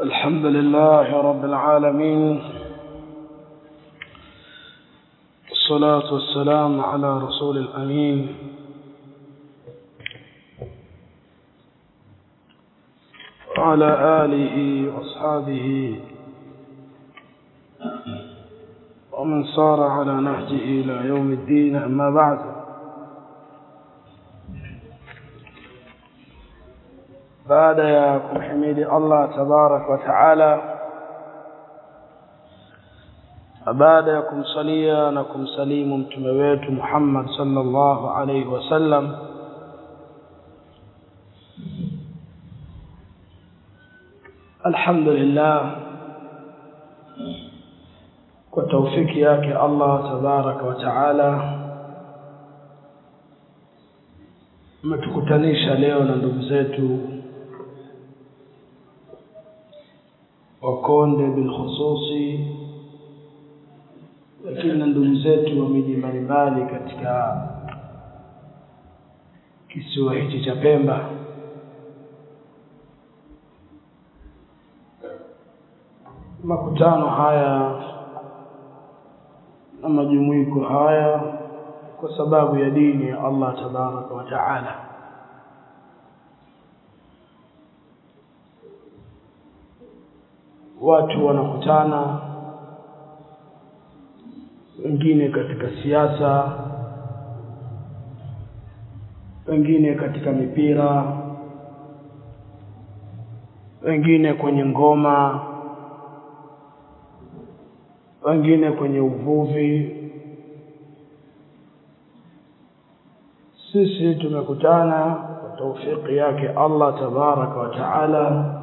الحمد لله رب العالمين الصلاة والسلام على رسول الأمين وعلى آله وأصحابه ومن صار على نهجه إلى يوم الدين. أما بعد ya kumhimidi Allah tabarak wa taala baada ya kumsalia na kumsalimu mtume wetu Muhammad sallallahu alaihi wasallam alhamdulillah kwa taufiki yake Allah tabarak wa taala umetukutanisha leo na ndugu zetu wakonde bilkhususi lakini na ndugu zetu wa miji mbalimbali katika kisiwa hichi cha Pemba. Makutano haya na majumuiko haya kwa sababu ya dini ya Allah tabaraka wa taala watu wanakutana wengine katika siasa wengine katika mipira wengine kwenye ngoma wengine kwenye uvuvi. Sisi tumekutana kwa taufiki yake Allah tabaraka wa taala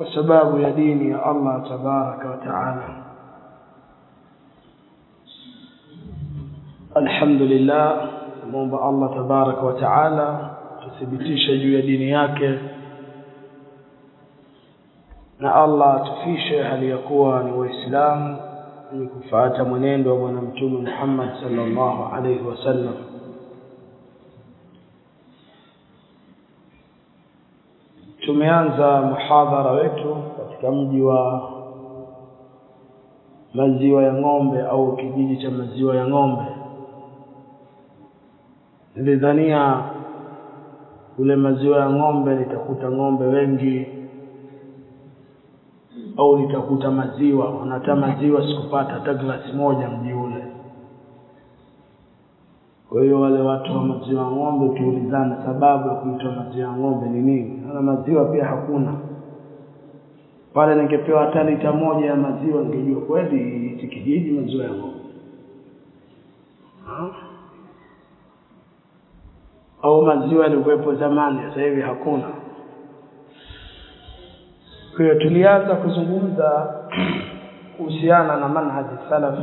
وسباب يديني يا الله تبارك وتعالى. الحمد لله مومب الله تبارك وتعالى تثبتيش جو يديني ياك نا الله تفيش هل يكون وإسلام لكفاة منين ومن محمد صلى الله عليه وسلم. Tumeanza muhadhara wetu katika mji wa maziwa ya ng'ombe au kijiji cha maziwa ya ng'ombe. Nilidhania ule maziwa ya ng'ombe nitakuta ng'ombe wengi au nitakuta maziwa wanata maziwa sikupata hata glasi moja mji ule. Kwa hiyo wale watu wa maziwa ya ng'ombe tuulizane sababu ya kuitwa maziwa ya ng'ombe ni nini na maziwa pia hakuna. Pale ningepewa hata lita moja ya maziwa ningejua kweli hichi kijiji maziwa ya ng'ombe. Au maziwa yalikuwepo zamani sasa hivi hakuna. Kwa hiyo tulianza kuzungumza kuhusiana na manhaji salaf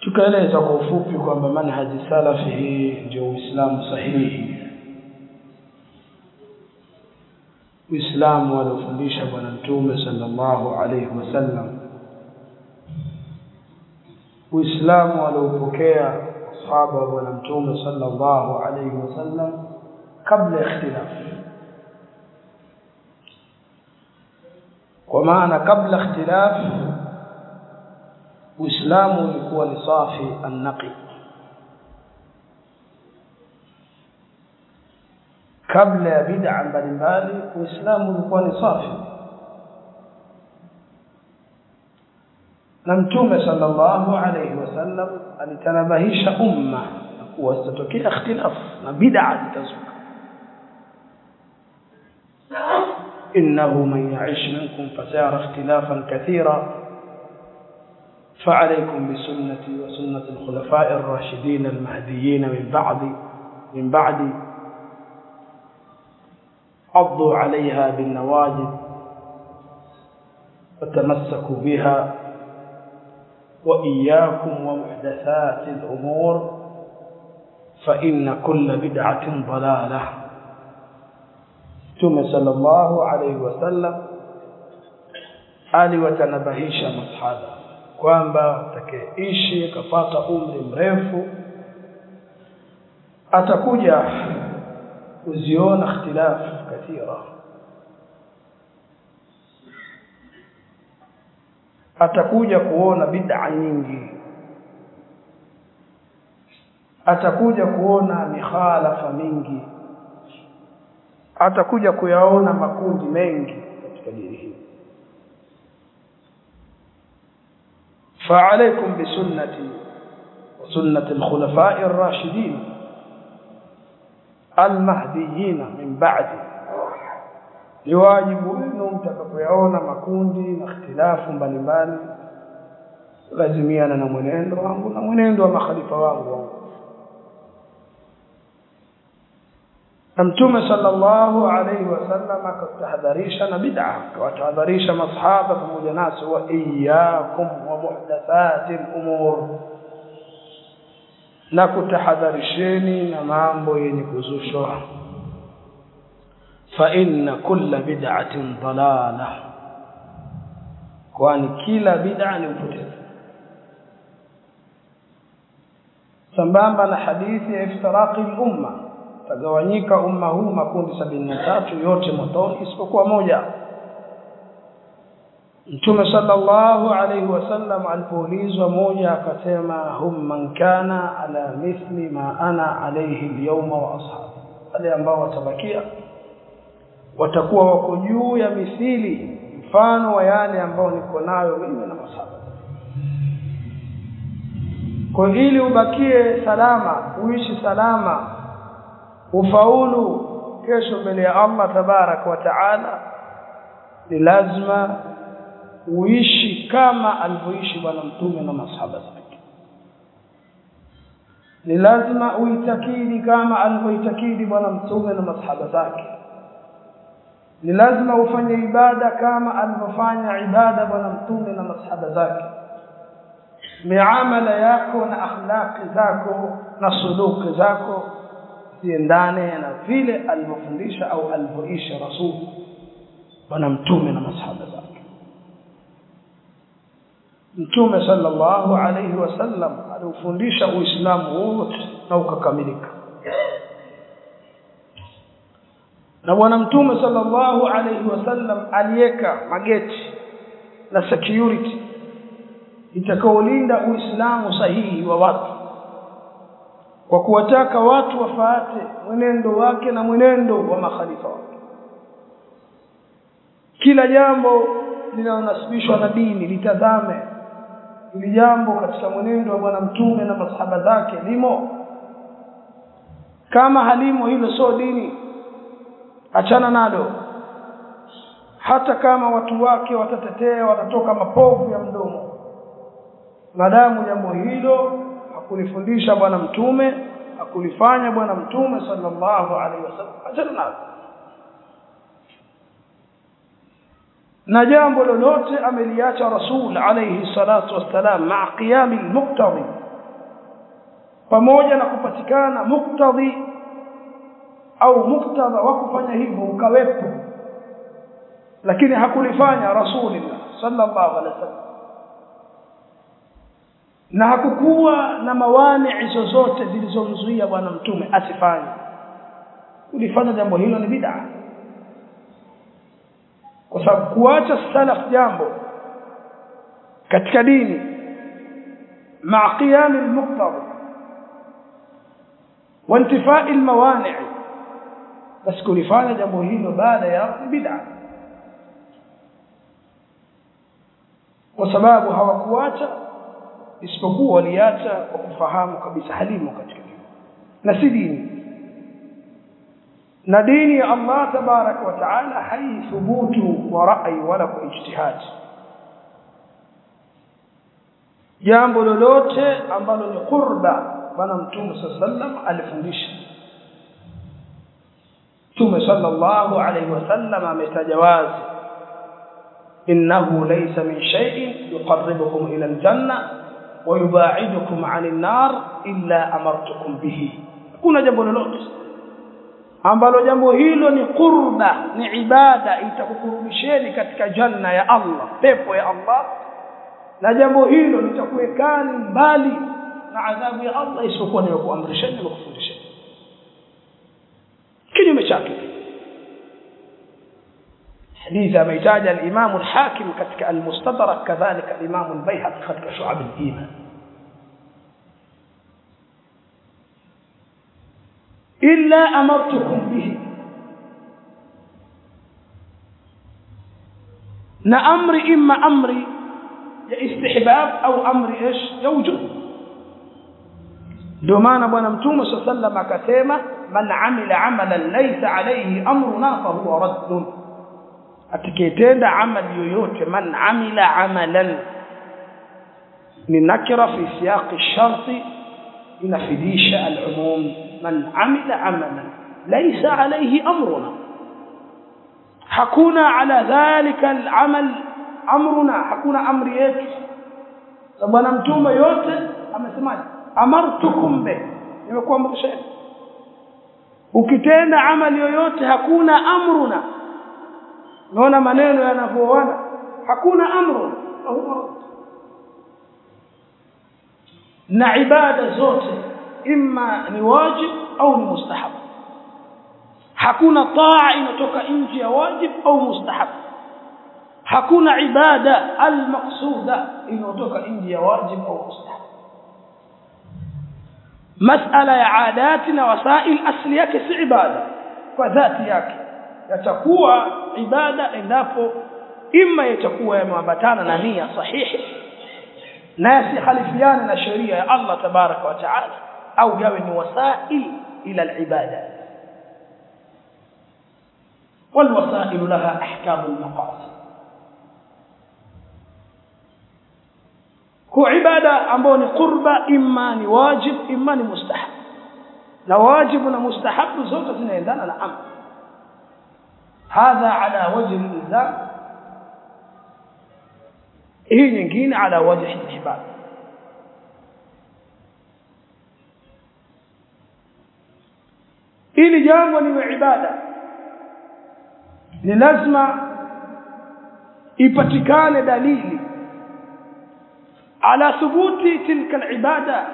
tukaeleza kwa ufupi kwamba manhaji salafi hii ndio uislamu sahihi uislamu aliofundisha bwana mtume sallallahu alaihi wasallam uislamu aliopokea sahaba wa bwana mtume sallallahu alaihi wasallam kabla ya ikhtilaf kwa maana kabla ikhtilaf Uislamu ulikuwa ni safi annaqi kabla ya bid'a mbalimbali Uislamu ulikuwa ni safi na mtume sallallahu alayhi wasallam alitanabahisha umma kuwa zitatokea ikhtilaf na bid'a zitazuka innahu man ya'ish minkum fasayara ikhtilafan kathira فعليكم بسنتي وسنة الخلفاء الراشدين المهديين من بعد من بعد. عضوا عليها بالنواجذ وتمسكوا بها وإياكم ومحدثات الأمور فإن كل بدعة ضلالة. ثم صلى الله عليه وسلم. آل وتنبهيش مصحابة. Kwamba atakayeishi akapata umri mrefu atakuja kuziona ikhtilaf kathira. Atakuja kuona bid'a nyingi. Atakuja kuona mikhalafa mingi. Atakuja kuyaona makundi mengi katika dini hii فعليكم بسنتي وسنة الخلفاء الراشدين المهديين من بعدي ni wajibu wenu mtakapoyaona makundi na ikhtilafu mbalimbali lazimiana na mwenendo wangu na mwenendo wa makhalifa wangu na mtume sallallahu alaihi wasallam akatahadharisha na bid'a akawatahadharisha masahaba pamoja nasi wa iyyakum wa muhdathati al-umur na kutahadharisheni na mambo yenye kuzushwa fa inna kulla bid'atin dalala kwani kila bid'a ni upotevu sambamba na hadithi ya iftiraqi al-umma tagawanyika umma huu makundi sabini na tatu yote motoni isipokuwa moja. Mtume sallallahu alayhi wasallam alipoulizwa moja akasema hum man kana ala mithli ma ana alayhi al-yawma wa ashabi. Wale ambao watabakia watakuwa wako juu ya mithili mfano wa yale ambao niko nayo mimi na masaba kwa ili ubakie salama uishi salama ufaulu kesho mbele ya Allah tabarak wa taala ni lazima uishi kama alivyoishi bwana mtume na masahaba zake. Ni lazima uitakidi kama alivyoitakidi bwana mtume na masahaba zake. Ni lazima ufanye ibada kama alivyofanya ibada bwana mtume na masahaba zake. Miamala yako na akhlaqi zako na suluki zako ziendane na vile alivyofundisha au alivyoisha rasul bwana mtume na masahaba zake. Mtume sallallahu alayhi wasallam aliufundisha uislamu wote na ukakamilika. Na bwana mtume sallallahu alayhi wasallam aliweka mageti na security itakaolinda uislamu sahihi wa watu kwa kuwataka watu wafaate mwenendo wake na mwenendo wa makhalifa wake. Kila jambo linalonasibishwa na dini litazame ili jambo katika mwenendo wa bwana mtume na masahaba zake limo. Kama halimo hilo sio dini. Achana nalo. Hata kama watu wake watatetea watatoka mapovu ya mdomo. Madamu jambo hilo hakulifundisha bwana mtume hakulifanya bwana mtume sallallahu alaihi wasallam. Ajana na jambo lolote ameliacha rasul alaihi salatu wassalam maa qiyami almuqtadi pamoja na kupatikana muqtadi au muktadha wa kufanya hivyo ukawepo lakini hakulifanya rasulullah sallallahu alaihi wasallam na hakukuwa na mawani zozote zilizomzuia bwana mtume asifanye ulifanya jambo hilo ni bid'a kwa sababu kuacha salaf jambo katika dini مع قيام المقتضى وانتفاء الموانع بس kulifanya jambo hilo baada ya bid'a kwa sababu hawakuacha isipokuwa waliacha kwa kufahamu kabisa halimu katika dini na si dini na dini ya Allah tabarak wa taala haithubutu wa rai wala kwa ijtihad jambo lolote ambalo ni qurba bwana mtume sallam alifundisha mtume sallallahu alayhi wasallam ametaja wazi innahu laysa min shay'in yuqarribukum ila aljanna wa yubaidukum 'anil nar illa amartukum bihi kuna jambo lolote. Ambalo jambo hilo ni qurba ni ibada itakukurubisheni katika janna ya Allah pepo ya Allah. Na jambo hilo litakuwekani mbali na adhabu ya Allah isipokuwa ni kuamrisheni na kufundisheni. Kinyume chake لذا ما يجعل الإمام الحاكم كتك المستدرك كذلك الإمام البيهق كتك شعب الإيمان. إلا أمرتكم به. نأمر إما أمر يا استحباب أو أمر إيش؟ يوجب ndio maana bwana mtume saa salam akasema man amila amalan laisa alaihi amruna fahuwa raddun atakayetenda amali yoyote man amila amalan ni nakira fi siyaq ash-shart inafidisha al-umum man amila amalan laysa alayhi amruna hakuna ala dhalika al-amal amruna hakuna amri yetu bwana mtume yote amesemaje amartukum be nimekuamrisha ukitenda amali yoyote hakuna amruna naona maneno yanavyoana hakuna amru. Na ibada zote imma ni wajib au ni mustahab. Hakuna taa inatoka nje ya wajib au mustahab. Hakuna ibada almaqsuda inayotoka nje ya wajib au mustahab. Masala ya adati na wasail asli yake si ibada. Kwa dhati yake yatakuwa ibada endapo imma yatakuwa yameambatana na nia sahihi na yasikhalifiane na sheria ya Allah tabaraka wa taala au yawe ni wasail ila alibada والوسائل لها احكام المقاصد kwa ibada ambayo ni qurba imma ni wajib imma ni mustahab na wajibu na mustahabu zote zinaendana na amri hadha ala wajhi al-ilzam hii nyingine ala wajhi al-ihbab ili jambo ni ibada. Ni lazima ipatikane dalili. Ala thubuti tilka al-ibada.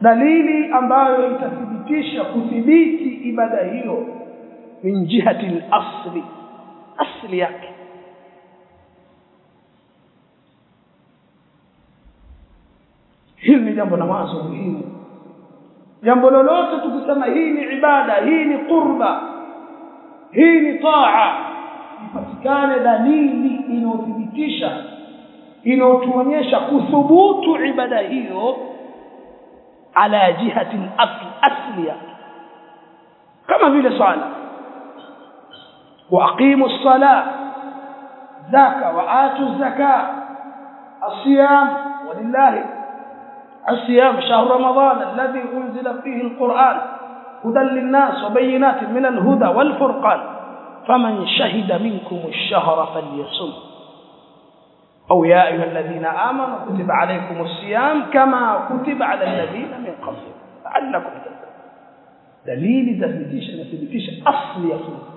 Dalili ambayo itathibitisha kudhibiti ibada hiyo min jihati al-asli. Asli yake. Hili ni jambo la mwanzo muhimu. Jambo lolote tukisema hii ni ibada hii ni qurba hii ni taa ipatikane dalili inayothibitisha inayotuonyesha kuthubutu ibada hiyo ala jihati al-asli asli yake. Kama vile swala وأقيموا الصلاة زكاة وآتوا الزكاة. الصيام ولله الصيام شهر رمضان الذي أنزل فيه القرآن هدى للناس وبينات من الهدى والفرقان. فمن شهد منكم الشهر فليصم. أو يا أيها الذين آمنوا كتب عليكم الصيام كما كتب على الذين من قبلكم لعلكم تتقون. دليل تثبيتيش نثبتيش أصل يصوم.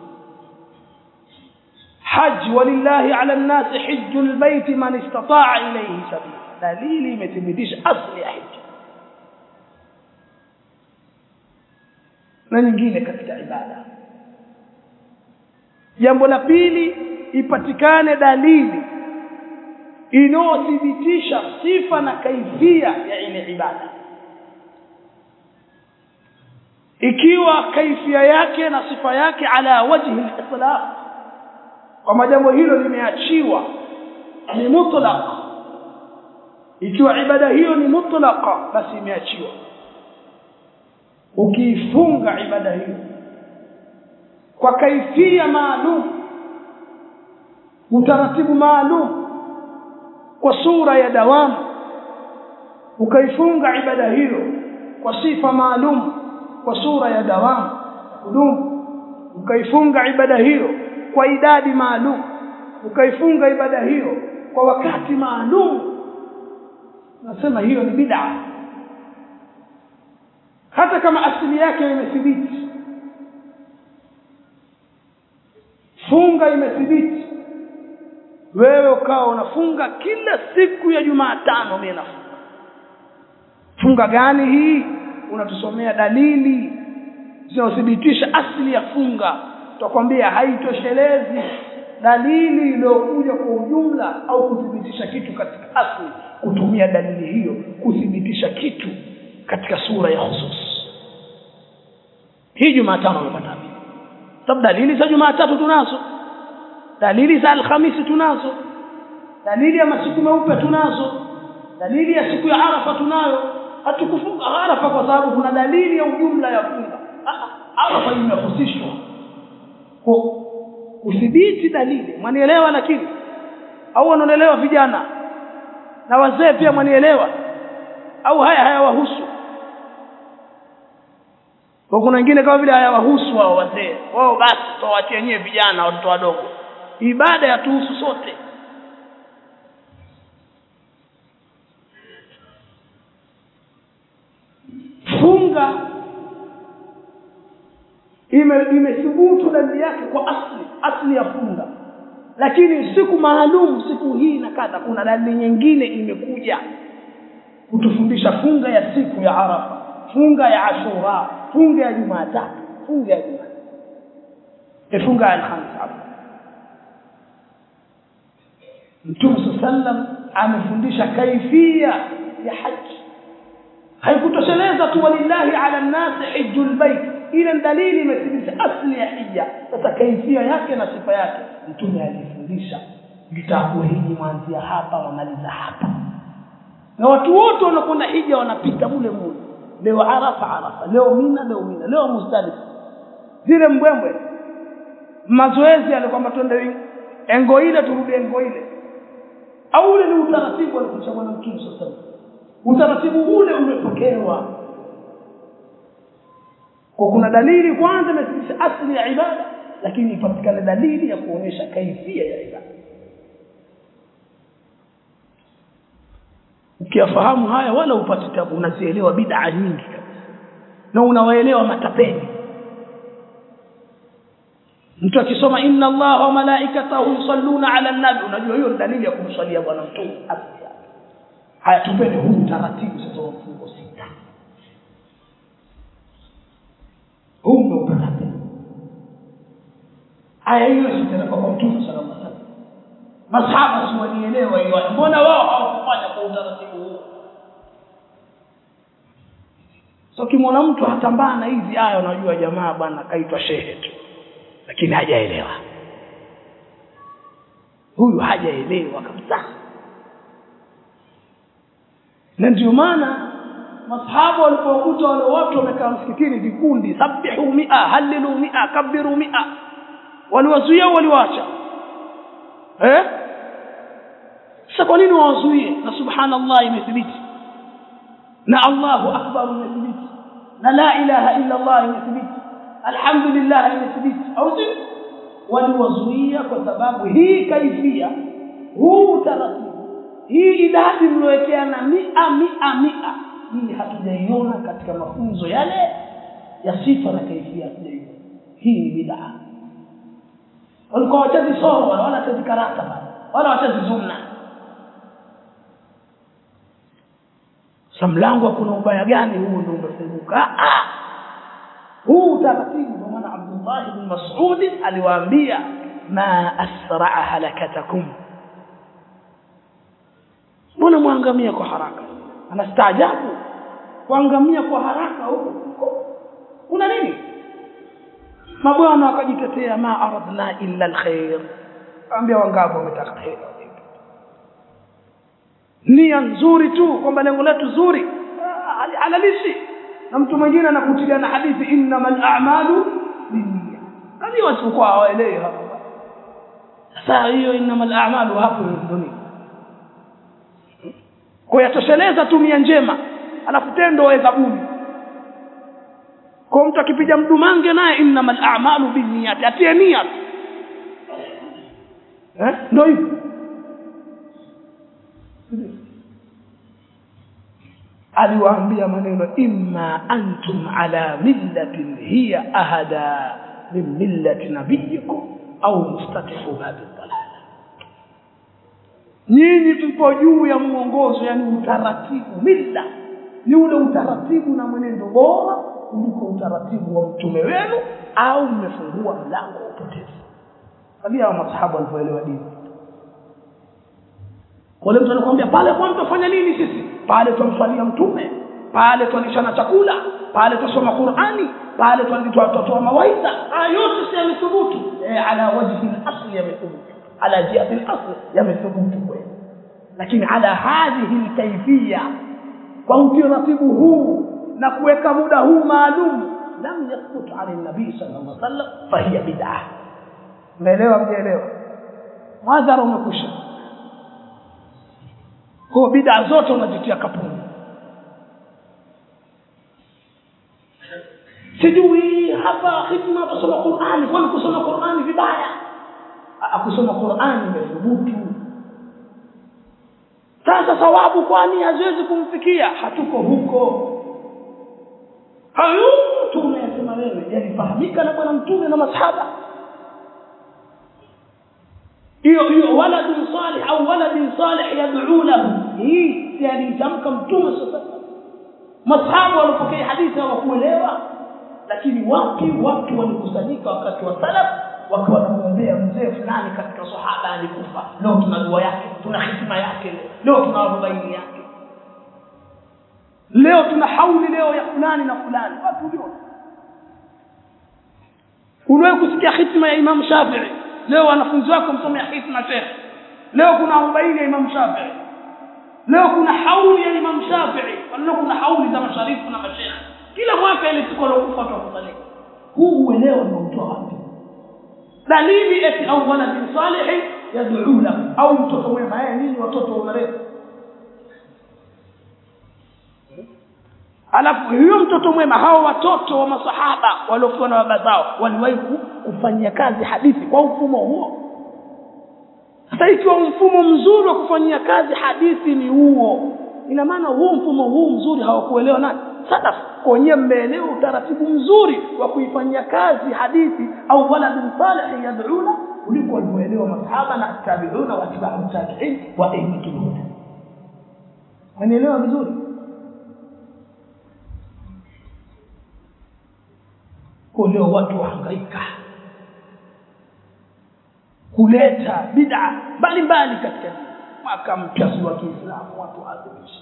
حج ولله على الناس حج البيت من استطاع إليه سبيلا دليل مثبتيش أصل يا حج na nyingine katika ibada jambo la pili ipatikane dalili inayothibitisha sifa na kaifia ya ile ibada ikiwa kaifia yake na sifa yake ala wajhi al-itlaq kama jambo hilo limeachiwa ni mutlaq. Ikiwa ibada hiyo ni mutlaqa basi imeachiwa. Ukiifunga ibada hiyo kwa kaifia maalum utaratibu maalum kwa sura ya dawamu ukaifunga ibada hiyo kwa sifa maalum kwa sura ya dawamu kudumu ukaifunga ibada hiyo kwa idadi maalum ukaifunga ibada hiyo kwa wakati maalum. Nasema hiyo ni bid'a. Hata kama asili yake imethibiti funga imethibiti wewe ukawa unafunga kila siku ya Jumatano mimi nafunga. Funga gani hii? Unatusomea dalili zinazothibitisha asili ya funga tutakwambia haitoshelezi dalili iliyokuja kwa ujumla au kuthibitisha kitu katika asli kutumia dalili hiyo kuthibitisha kitu katika sura ya khusus. Hii jumatano umepata sababu dalili za jumatatu tunazo. Dalili za alhamisi tunazo. Dalili ya masiku meupe tunazo. Dalili ya siku ya arafa tunayo. Hatukufunga arafa kwa sababu kuna dalili ya ujumla ya funga arafa imehusishwa kwa kudhibiti dalili mwanielewa lakini? Au wanaelewa vijana? Na wazee pia mwanielewa? Au haya hayawahusu? Kwa kuna wengine kama vile hayawahusu hao wazee. Wao basi tuwaachie nyie vijana watoto wadogo. Ibada yatuhusu sote. Funga imethubutu dalili yake kwa asli asli ya funga lakini siku maalum siku hii na kadha kuna dalili nyingine imekuja. Kutufundisha funga ya siku ya arafa funga ya ashura funga ya jumatatu funga ya jumatatu. Funga ya alhamisi mtume sallam amefundisha kaifia ya haji haikutosheleza tu walillahi ala nnasi hijjul bait ile dalili imethibitisha asli ya hija sasa kaifia yake na sifa yake mtume alifundisha litakuwa hiji mwanzia hapa wamaliza hapa. Na watu wote wanakwenda hija wanapita mule mule. Leo arafa arafa leo mina leo mina leo muzdalifa. Zile mbwembwe mazoezi yale kwamba twende engo ile turudi engo ile. Au ule ni utaratibu alikuchagua na mtume sasa utaratibu ule umepokewa kwa kuna dalili kwanza imethibitisha asli ya ibada lakini ipatikane dalili ya kuonyesha kaifia ya ibada. Ukiyafahamu haya wala upate tabu unazielewa bid'a nyingi na unawaelewa matapeni mtu akisoma inna allaha wa malaikatahu yusalluna ala nabi unajua hiyo ni dalili ya kumsalia bwana mtume haya tupende huu taratibu sasa wa mfungo huu umeupata aya hiyo sitereka kwa mtume sala alaihi salam masahaba si walielewa hiyo mbona wao hawakufanya kwa utaratibu huo? So kimwona mtu hatambaa na hizi aya unajua jamaa bwana kaitwa shehe tu lakini hajaelewa. Huyu hajaelewa kabisa. Na ndio maana masahaba walipokuta wale watu wamekaa msikitini vikundi sabihu mia halilu mia kabiru mia waliwazuia waliwacha eh sasa kwa nini wawazuie na subhanallah imethibiti na Allahu akbar imethibiti na la ilaha illa Allah imethibiti alhamdulillah imethibiti au si waliwazuia kwa sababu hii kaifia huu utaratibu hii idadi mliowekeana mia mia mia hii hatujaiona katika mafunzo yale ya sifa na kaifia hatujaiona. Hii ni bid'a. Walikuwa wachezi soro wala wachezi karata wala wachezi zumna samlango mlango kuna ubaya gani huu ndio umefunguka huu utaratibu kwa maana Abdullah ibn Mas'ud aliwaambia ma asra'a halakatakum. Mbona mwangamia kwa haraka anastaajabu. Kuangamia kwa haraka huko. Kuna nini? Mabwana wakajitetea ma aradna illa alkhair. Ambia wangapo umetaka khair nia nzuri tu kwamba lengo letu zuri. Halalishi. Na mtu mwingine anakutilia na hadithi innamal a'malu binniya kani wasipokuwa hawaelewi hapo. Sasa hiyo innamal a'malu hapo dunia kwa yatosheleza tu nia njema alafu tendo waweza buni kwa mtu akipiga mdumange naye innamal a'malu binniyat atie nia eh ndio hivyo aliwaambia maneno imma antum ala millatin hiya ahada min millati nabiyikum au mustatifu babi dalala nyinyi tupo juu ya mwongozo yani utaratibu milla ni ule utaratibu na mwenendo bora kuliko utaratibu wa mtume wenu au mmefungua mlango wa upotevu angalia hao masahaba walivyoelewa dini. Wale mtu anakuambia pale kwa tutafanya nini sisi? Pale tumswalia mtume pale twalishana chakula pale tusoma Qur'ani pale twatoa mawaidha. Haya yote si yamethubutu. Eh, ala wajhi al-asl yamethubutu ala jihati al-asl yamethubutu kweli. Lakini ala hadhihi al-kayfiyya kwa utaratibu huu na kuweka muda huu maalum lam yathbut ala nabii sallallahu alaihi wasallam fa hiya bid'ah. Umeelewa mjeelewa madhara umekusha kwa bid'a zote unajitia kapuni. Sijui hapa khidma kusoma Qur'ani kwani kusoma Qur'ani vibaya akusoma Qur'ani imethubutu. Sasa thawabu kwani haziwezi kumfikia. Hatuko huko. Hayo tumesema wewe yalifahamika na bwana mtume na masahaba. Hiyo hiyo waladun salih au waladin salih yad'u lahu hii si alitamka mtume sasa masahaba walipokea hadithi hawakuelewa. Lakini wapi watu walikusanyika wakati wa salaf wakiwa wanamwombea mzee fulani katika sahaba alikufa. Leo tuna dua yake tuna hikma yake leo. Tuna arobaini yake. Leo tuna hauli leo ya fulani na fulani. Watu uliona uliwahi kusikia hikma ya imamu Shafi'i? Leo wanafunzi wako msomea hikma sheikh leo kuna arobaini ya imamu Shafi'i. Leo kuna hauli ya imamu Shafi'i. Leo kuna hauli za masharifu na mashekhe. Kila mwaka ile siku alokufa tukusanyika huu uelewa ni mtoa wapi dalili eti au waladin salih yad'u lahu au mtoto mwema yeye nini watoto unarefu alafu huyo mtoto mwema hao watoto wa masahaba waliokuwa na baba zao waliwahi kufanyia kazi hadithi kwa mfumo huo? Sasa ikiwa mfumo mzuri wa kufanyia kazi hadithi ni huo ina maana huo mfumo huu mzuri hawakuelewa nani salaf kwenye mmeelewa utaratibu mzuri wa kuifanyia kazi hadithi au waladun salih yad'una kuliko walivyoelewa masahaba na tabi'una wa tabi'u tabi'in wa aimmatul huda wanaelewa vizuri? Leo watu wahangaika kuleta bid'a mbalimbali katika mwaka mpya wa Kiislamu watu waadhimisha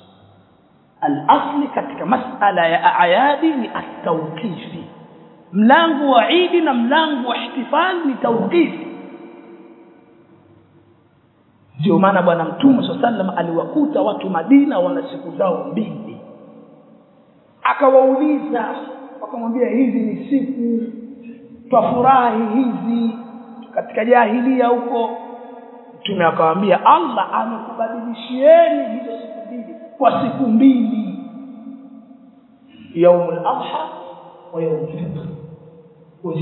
al-asli katika masala ya ayadi ni at-tawqifi. Mlango wa idi na mlango wa ihtifal ni tawqifi. Ndio maana bwana mtume sallam aliwakuta watu Madina wana siku zao mbili. Akawauliza wakamwambia hizi ni siku twafurahi hizi katika jahilia huko. Mtume akamwambia Allah amekubadilishieni hizo kwa siku mbili. Yaumul adha wa yaumul fitr.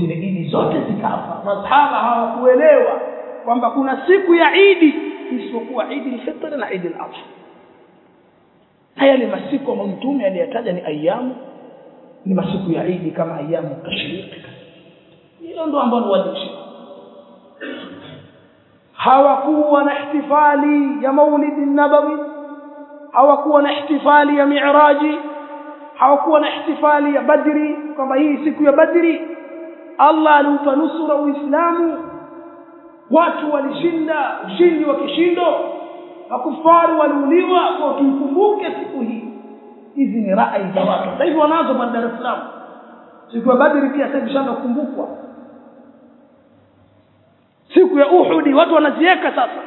Zile idi zote zikafa. Masahaba hawakuelewa kwamba kuna siku ya idi isipokuwa idi al-fitr na idi al-adha haya ni masiku ambayo mtume aliyataja ni ayamu ni masiku ya idi kama ayamu tashriq. Hilo ndo ambalo waliishi hawakuwa na ihtifali ya maulidi nabawi hawakuwa na ihtifali ya mi'raji hawakuwa na ihtifali ya badri kwamba hii siku ya badri Allah aliupa nusura uislamu watu walishinda ushindi wa kishindo makufaru waliuliwa kwa tuikumbuke siku hii. Hizi ni rai za watu. Sasa hivi wanazo kwa Dar es Salaam siku ya badri pia sasa shanga kukumbukwa. Siku ya Uhudi watu wanazieka sasa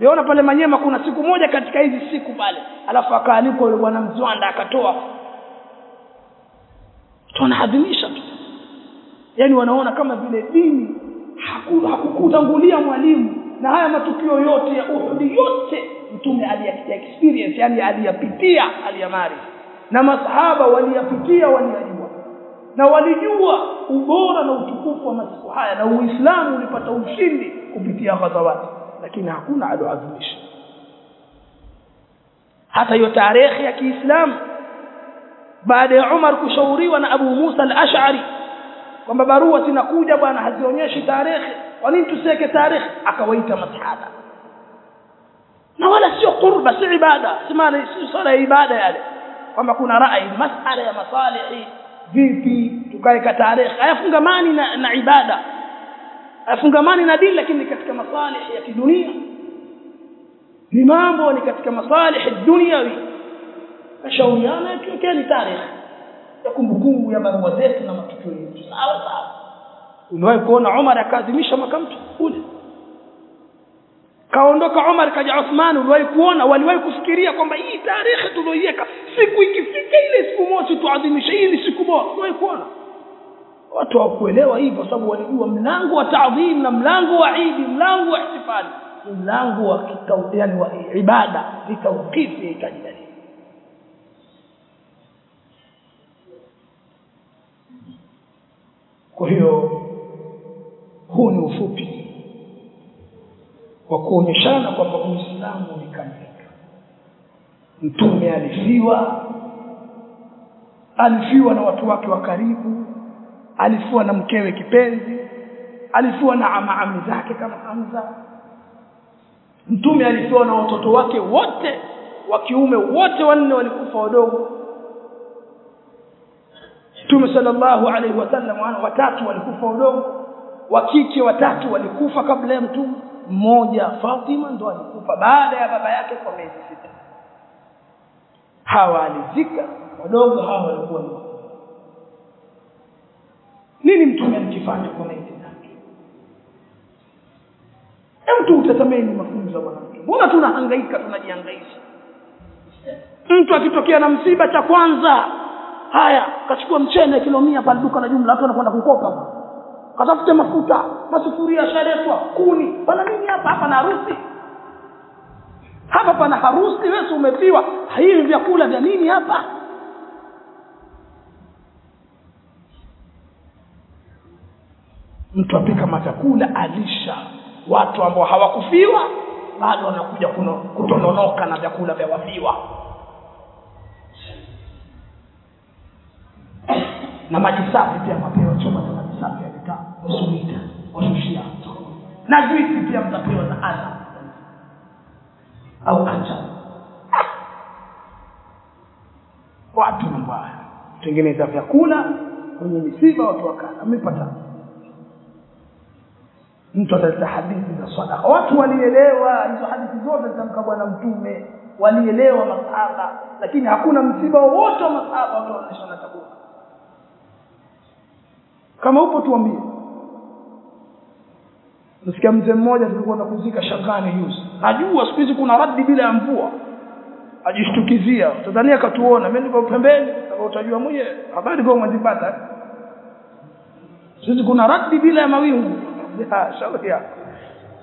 Niona pale Manyema kuna siku moja katika hizi siku pale. Alafu akaalikwa yule bwana Mzwanda akatoa. Tunaadhimisha tu. Yaani wanaona kama vile dini hakukutangulia mwalimu na haya matukio yote ya Uhudi yote mtume aliyapitia experience yani aliyapitia aliyamari. Na masahaba waliyapitia waliyajua na walijua ubora na utukufu wa masiku haya na Uislamu ulipata ushindi kupitia ghazawati lakini hakuna aloadhimisha hata hiyo tarehe ya Kiislamu baada ya Umar kushauriwa na Abu Musa al-Ash'ari kwamba barua zinakuja bwana hazionyeshi tarehe kwa nini tusiweke tarehe akawaita masahaba na wala sio qurba si ibada si maana si swala ya ibada yale kwamba kuna rai masala ya masalihi vipi tukaweka tarehe hayafungamani na, na ibada hayafungamani na dini lakini ni katika masalih ya kidunia ni mambo ni katika masalih dunyawi kashauriana tuwekeni tarehe ya kumbukumbu ya barua zetu na matukio yetu sawa sawa umewahi kuona Umar akaadhimisha mwaka mpya ule kaondoka Umar kaja Uthman uliwahi kuona waliwahi kufikiria kwamba hii tarehe tulioiweka siku ikifika ile siku moja tuadhimishe hii ni siku bora uliwahi kuona watu hawakuelewa hivyo sababu walijua mlango wa taadhim na mlango wa idi mlango wa ihtifali mlango wa yani wa ibada ni tauqifi dalili kwa hiyo huu ni ufupi wa kuonyeshana kwamba uislamu ulikamilika mtume alifiwa alifiwa na watu wake wa karibu alifiwa na mkewe kipenzi. Alifua na amaami zake kama Hamza. Mtume alifua na watoto wake wote wa kiume wote wanne walikufa wadogo. Mtume sallallahu alaihi wasallam watatu walikufa wadogo. Wa kike watatu walikufa kabla ya mtume. Mmoja Fatima ndo alikufa baada ya baba yake kwa miezi sita. Hawa alizika wadogo hawa walikuwa ni nini mtume alikifanya kwa maiti zake? Hem mtu utatameni mafunzo ya mtume. Mbona tunahangaika tunajihangaisha? Mtu akitokea na msiba cha kwanza haya kachukua mchene kilo mia pale duka la jumla watu wanakwenda kukopa. Katafute mafuta masufuria sharetwa kuni. Pana nini hapa? Hapa na harusi. Hapa pana harusi wewe umepiwa. Hivi vyakula vya nini hapa mtu apika matakula alisha. Watu ambao hawakufiwa bado wanakuja kutononoka na vyakula vya wafiwa. Na maji safi pia mapewa choma za maji safi alika usumita washushia na juisi pia mtapewa za ana au acha. Watu nambaya tengeneza vyakula kwenye misiba watu wakala. Amepata mtu ataleta hadithi za sadaka watu walielewa hizo hadithi zote zitamka bwana mtume. Walielewa masahaba lakini hakuna msiba wowote wa masaba watu wanaonyesha na chakula kama upo tuambie. Nasikia mzee mmoja tulikuwa kuzika shangani juzi. Najua siku hizi kuna radi bila ya mvua. Ajishtukizia. Tanzania katuona. Mimi niko pembeni utajua mwenyewe. Habari kwa mwazipata sisi kuna radi bila ya mawingu shauri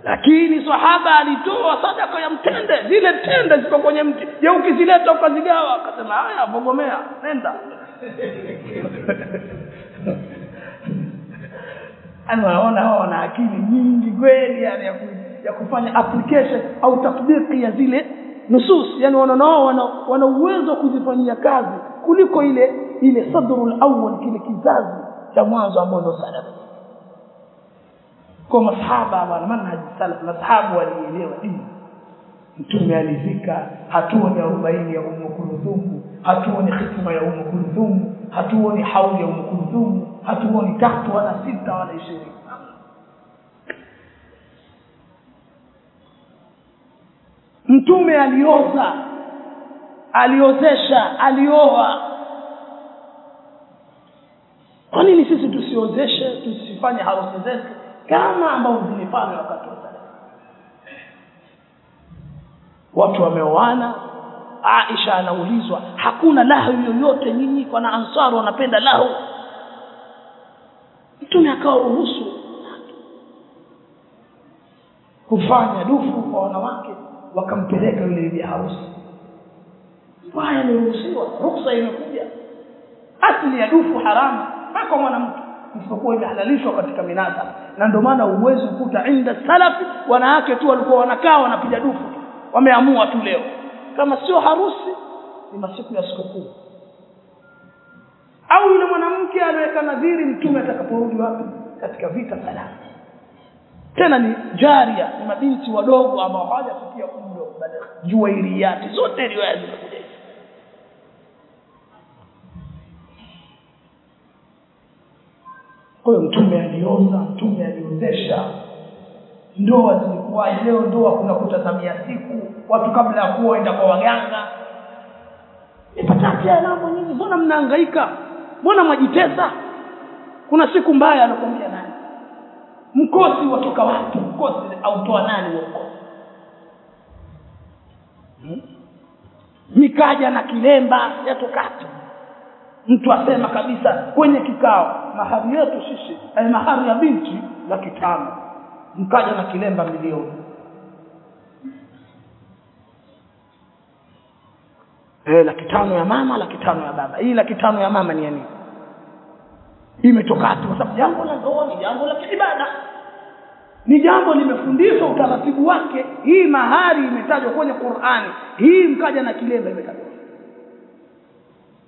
lakini sahaba alitoa sadaka ya mtende zile tende ziko kwenye mti. Je ukizileta ukazigawa? Akasema haya bogomea nenda. Anaona hao wana akili nyingi kweli yani ya, ya kufanya application au tatbiki ya zile nusus. Yani wanaona wana, wana uwezo wa kuzifanyia kazi kuliko ile ile sadrul awwal kile kizazi cha mwanzo ambao ndio salaf kwa masahaba bwana manhaji salaf masahaba walielewa dini. Mtume alizika hatuoni arobaini ya umu kulthum hatuoni hikma ya umu kulthum hatuoni hauli ya umu kulthum hatuoni tatu wala sita wala ishirini. Mtume alioza aliozesha alioa. Kwa nini sisi tusiozeshe tusifanye harusi zetu kama ambao zilifanywa wakati wa sala. Watu wameoana Aisha anaulizwa hakuna lahu yoyote nyinyi kwa na ansaru wanapenda lahu? Mtume akawaruhusu kufanya dufu kwa wanawake wakampeleka yule bibi harusi. Haya imeruhusiwa ruksa imekuja. Asili ya dufu haramu kwa mwanamke isipokuwa imehalalishwa katika minasa na ndio maana uwezi kukuta inda salafi wanawake tu walikuwa wanakaa wanapiga dufu. Wameamua tu leo. Kama sio harusi ni masiku ya sikukuu. Au yule mwanamke anaweka nadhiri mtume atakaporudi wapi? Katika vita salama tena ni jaria ni mabinti wadogo ambao hawajafikia umri wa juwairiyati zote riwaya zimekuja kwa hiyo mtume alioza mtume aliozesha. Ndoa zilikuwa leo ndoa kuna kutazamia siku watu kabla ya kuwa kwa waganga. Nipata pia alama nyinyi mbona mnahangaika? Mbona mwajitesa? Kuna siku mbaya anakuambia nani? Mkosi watoka wapi? Mkosi autoa nani mkosi? Hmm? mikaja na kilemba yatokato mtu asema kabisa kwenye kikao mahari yetu sisi eh, mahari ya binti laki tano mkaja na kilemba milioni. Eh, laki tano ya mama laki tano ya baba. Hii laki tano ya mama ni nini? Tu kwa sababu jambo la ndoa ni jambo la kiibada. Ni jambo limefundishwa utaratibu wake. Hii mahari imetajwa kwenye Qur'ani. Hii mkaja na kilemba imetajwa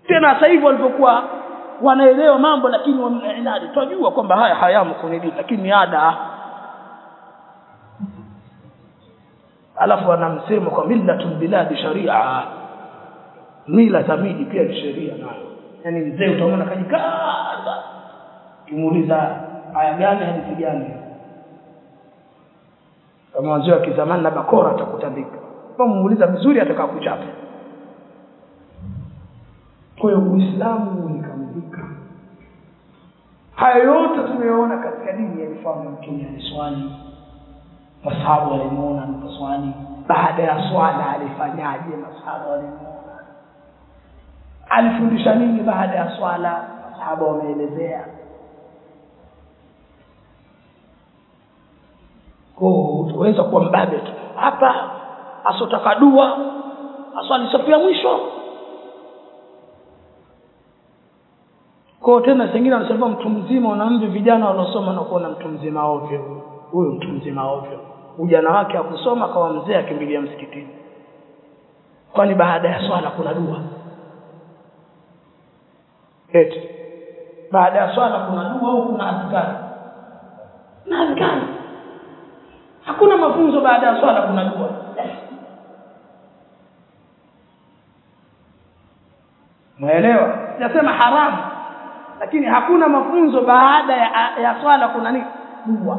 tena sasa hivi walipokuwa wanaelewa mambo lakini wameinadi tunajua kwamba haya hayamo kwenye dini lakini ada. Alafu anamsema kwa millatu biladi sharia. Mila za pia ni sheria nayo. Yani mzee utaona kajikaza kimuuliza aya gani hadithi gani? Kama wazee wa kizamani na bakora atakutandika. Kama muuliza vizuri atakaa kuchapa kwa hiyo uislamu ulikamilika. Haya yote tumeona katika dini ya mfano mtume aliswali masahaba walimuona anaswali. baada ya swala alifanyaje masahaba walimuona? Alifundisha nini baada ya swala? Masahaba wameelezea. Utaweza kuwa mbabe tu. Hapa asotaka dua aswali safu mwisho kwa tena zingine wanasema mtu mzima unamvi vijana wanaosoma na kuona mtu mzima ovyo. Huyu mtu mzima ovyo. Ujana wake akusoma akawa mzee akimbilia msikitini. Kwani baada ya swala kuna dua? Eti baada ya swala kuna dua au kuna azkari na azkari hakuna mafunzo baada ya swala kuna dua. Mwaelewa nasema haramu lakini hakuna mafunzo baada ya, ya swala kuna nini? Dua.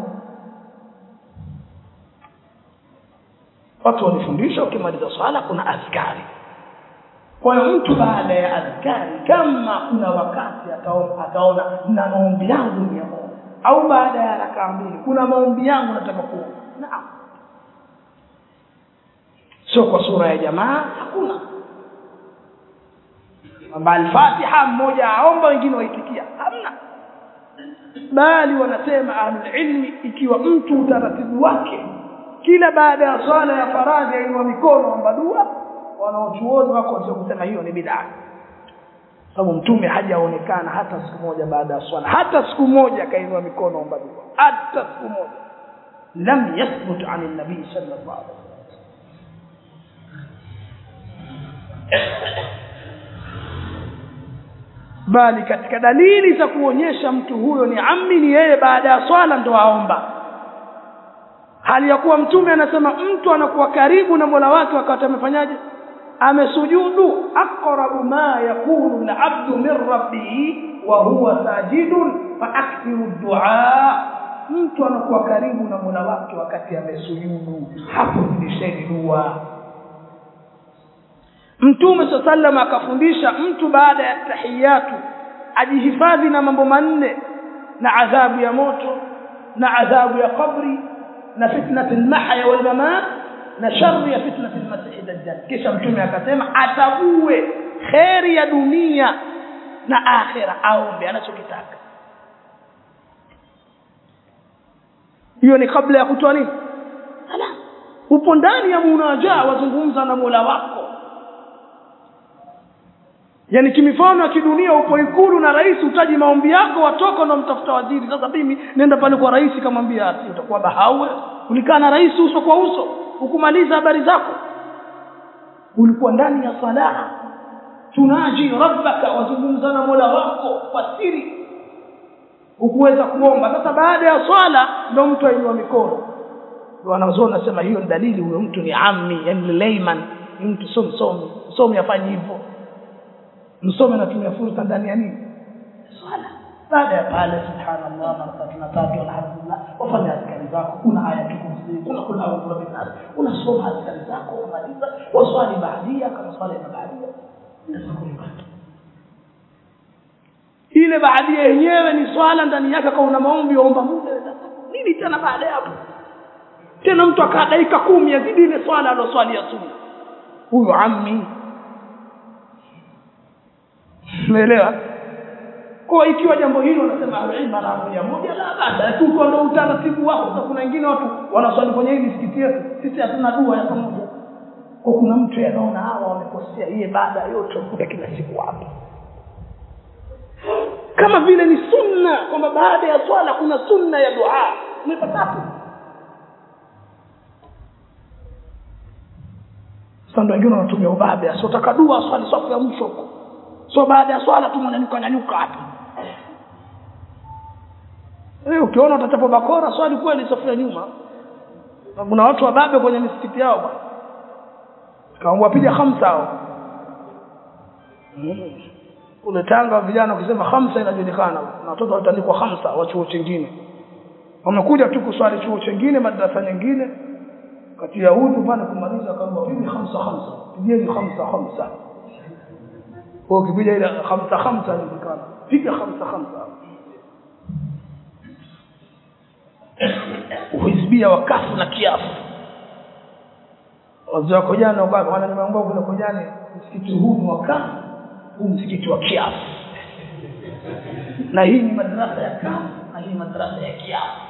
Watu walifundisha ukimaliza swala kuna azkari. Kwa hiyo mtu baada ya azkari kama kuna wakati ataona, na maombi yangu ni ya au baada ya rakaa mbili kuna maombi yangu nataka kuomba. Naam. Sio kwa sura ya jamaa hakuna kwamba al-Fatiha mmoja aomba wengine waitikia. Hamna. Bali wanasema ahlulilmi ikiwa mtu utaratibu wake kila baada ya swala ya faradhi ainua mikono omba dua wanaochuoni wako kusema hiyo ni bid'a. Sababu mtume hajaonekana hata siku moja baada ya swala. Hata siku moja akainua mikono omba dua. Hata siku moja. Lam yathbut ani an-nabi sallallahu alaihi wasallam bali katika dalili za kuonyesha mtu huyo ni ammi ni yeye baada ya swala ndo aomba. Hali ya kuwa mtume anasema mtu anakuwa karibu na Mola wake wakati amefanyaje? Amesujudu. Aqrabu ma yakunu al-abdu min rabbih wa huwa sajidun fa akthiru du'a mtu anakuwa karibu na Mola wake wakati amesujudu. Hapo zidisheni dua Mtume swalla sallam akafundisha mtu baada ya tahiyatu ajihifadhi na mambo manne na adhabu ya moto na adhabu ya kabri na fitnatul mahya wal mamat na sharri ya fitnatul masih dajjal. Kisha mtume akasema atague kheri ya dunia na akhira aombe anachokitaka. Hiyo ni kabla ya kutoa nini? Upo ndani ya munajaa wazungumza na Mola wako yani kimifano ya kidunia upo ikulu na rais utaji maombi yako watoka na mtafuta waziri. Sasa mimi nenda pale kwa rais kamwambia ati utakuwa bahawe? Ulikaa na rais uso kwa uso ukumaliza habari zako. Ulikuwa ndani ya sala tunaji rabbaka wazungumza na Mola wako kwa siri ukuweza kuomba. Sasa baada ya swala ndo mtu ainua mikono. Wanazoona nasema hiyo ni dalili huyo mtu ni ammi yani layman ni mtu somsomi somi afanye hivyo msome natumia fursa ndani ya nini? Swala. Baada ya pale subhanallah mara tatu alhamdulillah wafanya askari zako kuna aya tukumsi kuna kuna kuna binas unasoma askari zako unamaliza waswali baadia kama swala ya baadia ile baadia yenyewe ni swala ndani yake kwa una maombi waomba Mungu nini tena baada ya hapo? Tena mtu akaa dakika kumi azidi ile swala aloswali ya sunna. Huyu ammi umeelewa? Kwa ikiwa jambo hilo arobaini mara moja moja la baada lakini ukiwa ndio utaratibu wako. Sasa kuna wengine watu wanaswali kwenye hii misikiti yetu. Sisi hatuna dua ya pamoja. Kwa kuna mtu anaona hawa wamekosea hii baada yote ukuta kila siku hapa kama vile ni sunna kwamba baada ya swala kuna sunna ya dua. Umepata hapo sasa ndio wengine wanatumia ubabe. Asiotaka dua swali swafu ya mwisho huko so baada ya swala tu mwananyuka nyanyuka hapa eh ukiona utachapa bakora swali kweli safu ya nyuma. Na kuna watu wababe kwenye misikiti yao bwana. Kaomba piga khamsa hao. Kule Tanga vijana ukisema hamsa inajulikana. Na watoto watandikwa khamsa wa chuo chingine. Wamekuja tu kuswali chuo chingine madrasa nyingine. Kati ya udhu kumaliza kaambwa piga khamsa khamsa. Pigeni khamsa khamsa kwa ukipiga ile khamsa khamsa inajulikana piga hamsa hamsa uhizbia wa kafu na kiafu. Wazee wako jana wana nimeambia kule kojani msikiti huu ni wa kafu. Huu msikiti wa kiafu. Na hii ni madrasa ya kafu na hii madrasa ya kiafu.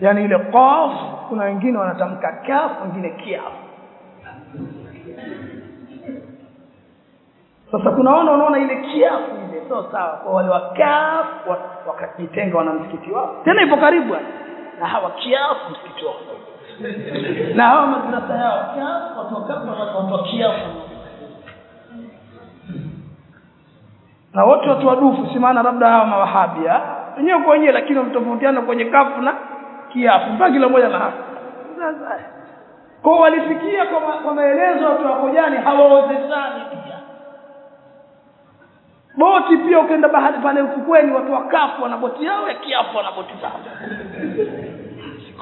Yani ile qaf kuna wengine wanatamka kaf wengine kiaf sasa kunaona unaona ile kiafu ile sio sawa. Kwa wale wakafu wakajitenga wana msikiti wao. Tena ipo karibu na hawa kiafu msikiti wao. Na hawa madrasa yao kiafu watu wakafu watu wa kiafu. Na wote watu wadufu si maana labda hawa mawahabia wenyewe kwa wenyewe lakini wametofautiana kwenye kafu na kiafu. Mpaka kila mmoja na hapo kwa walifikia kwa, kwa maelezo watu wako jani hawaozeshani pia boti pia ukienda bahari pale ufukweni watu wakafu wana boti yao ya kiafu wana boti zao.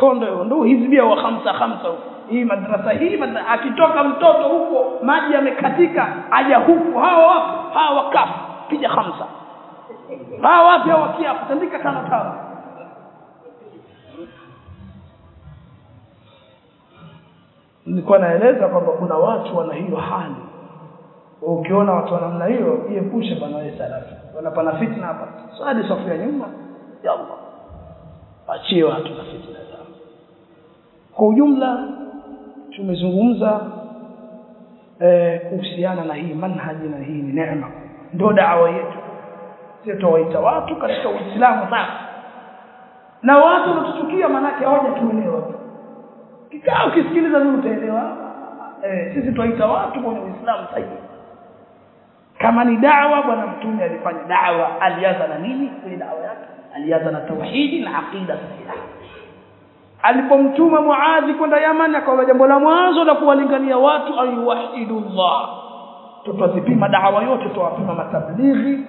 Kondo ndio hizibia wa hamsa hamsa hii madrasa hii madrasa. akitoka mtoto huko maji yamekatika aja huku. Hawa wapo hawa wakafu pija hamsa hawa wapi? Hawa kiafu. Tandika tano tano. Nilikuwa naeleza kwamba kuna watu wana hiyo hali ukiona watu wa namna hiyo iepushe bwana wewe salafi wanapana fitna hapa swali safu ya nyuma ya Allah. Achie watu na fitna zao. Kwa ujumla tumezungumza kuhusiana na hii manhaji na hii ni neema. Ndio dawa yetu. Sio tuwaita watu katika Uislamu sasa na watu wanatuchukia manake hawajatuelewa. Kikao kisikiliza nini utaelewa. Eh sisi tuwaita watu kwenye Uislamu sahihi kama ni dawa bwana mtume alifanya dawa. Alianza na nini? Kwenye dawa yake. Alianza na tauhidi na aqida sahiha alipomtuma Muadhi kwenda Yaman akawa jambo la mwanzo la kuwalingania watu ayuwahidullah. Tutazipima dawa yote tutawapima matablighi.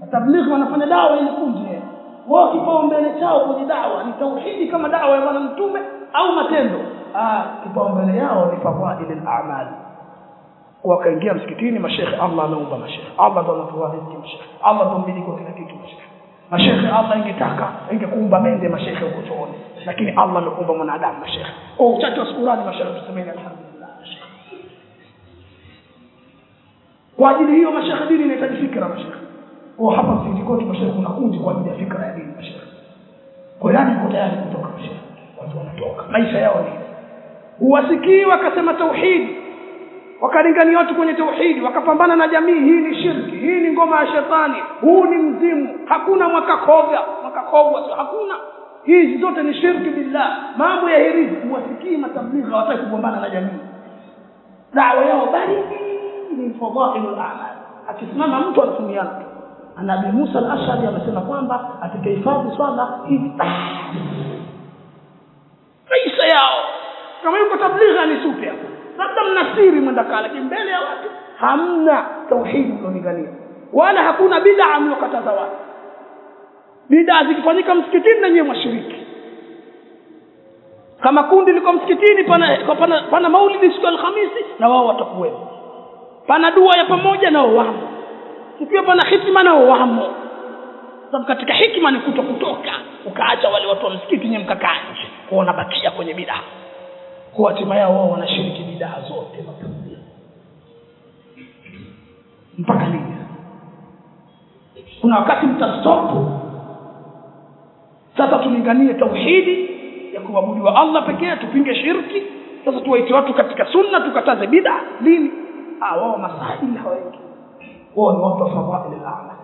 Matablighi wanafanya dawa ili kunje. Wao kipaumbele chao kwenye dawa ni tauhidi kama dawa ya bwana mtume au matendo. Ah kipaumbele yao ni fawaidil al-a'mal wakaingia msikitini mashekhe Allah ameumba mashekhe Allah ndo anatoa riziki mashekhe Allah ndo mmiliki wa kila kitu mashekhe mashekhe Allah ingetaka ingekuumba mende mashekhe huko chooni lakini Allah amekuumba mwanadamu mashekhe kwa uchache wa shukrani mashekhe tusemeni alhamdulillah kwa ajili hiyo mashekhe dini inahitaji fikra mashekhe kwa hapa msikiti kwetu mashekhe kuna kundi kwa ajili ya fikra ya dini mashekhe kwa nani uko tayari kutoka mashekhe watu wanatoka. Maisha yao ni huwasikii wakasema tauhidi wakalingania watu kwenye tauhidi wakapambana na jamii. Hii ni shirki hii ni ngoma ya shetani. Huu ni mzimu. Hakuna mwaka mwakakogwa mwaka kogwa hakuna. Hizi zote ni shirki billah. Mambo ya hirizi huwasikii matablighi hawataki kugombana na jamii. Dawa yao bali ni fadhailul a'mal akisimama mtu anatumiana anabi Musa al-Ashari amesema kwamba atakayehifadhi swala hivi maisha yao. Kama yuko tablighi anisupe hapo labda mnasiri mwenda kale lakini mbele ya watu hamna tauhidi mlolingania wala hakuna bidaa mliokataza watu. Bidaa zikifanyika msikitini na nyewe mwashiriki kama kundi liko msikitini pana, pana, pana maulidi siku ya alhamisi na wao watakuwepo. Pana dua ya pamoja nao wamo. Ikiwa pana hitima nao wamo. Sababu katika hikima ni kuto kutoka ukaacha wale watu wa msikiti nye mkakaa nje kuona wanabakia kwenye bidaa kwa hatima yao wao wanashiriki bidaa zote mpaka lini? Kuna wakati mtastopu sasa tulinganie tauhidi ya kuabudiwa Allah pekee tupinge shirki. Sasa tuwaite watu katika sunna tukataze bid'a lini? Ah wao masaili hawaiki wao ni watu wa fadhail al-a'mal